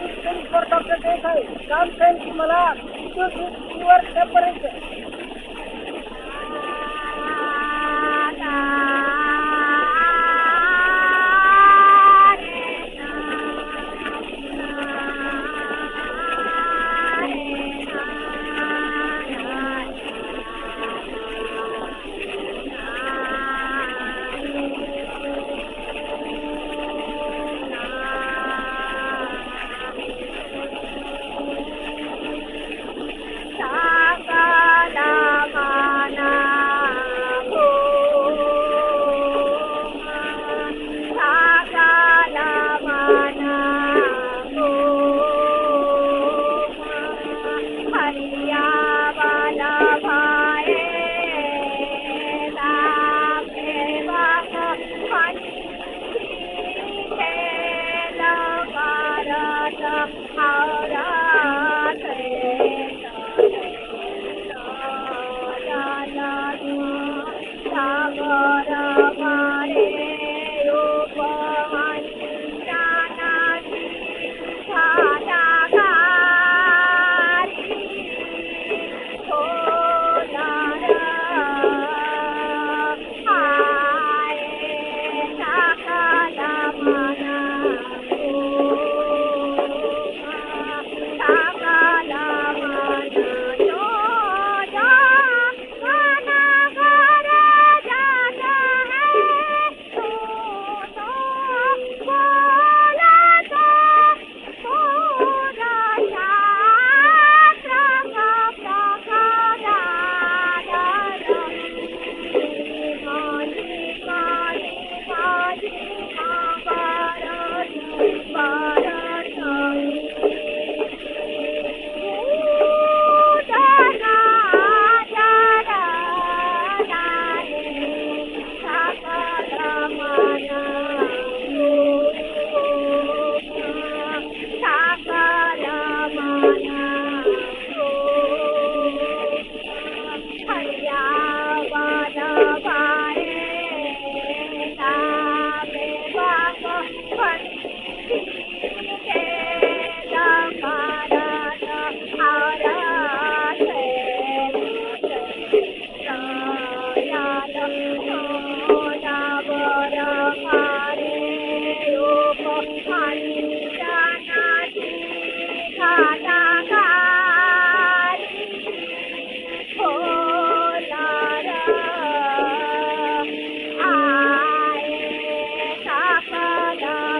Report doctor देत आहे. काम सांग की मला टू टू पर्यंत Bye.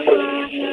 please.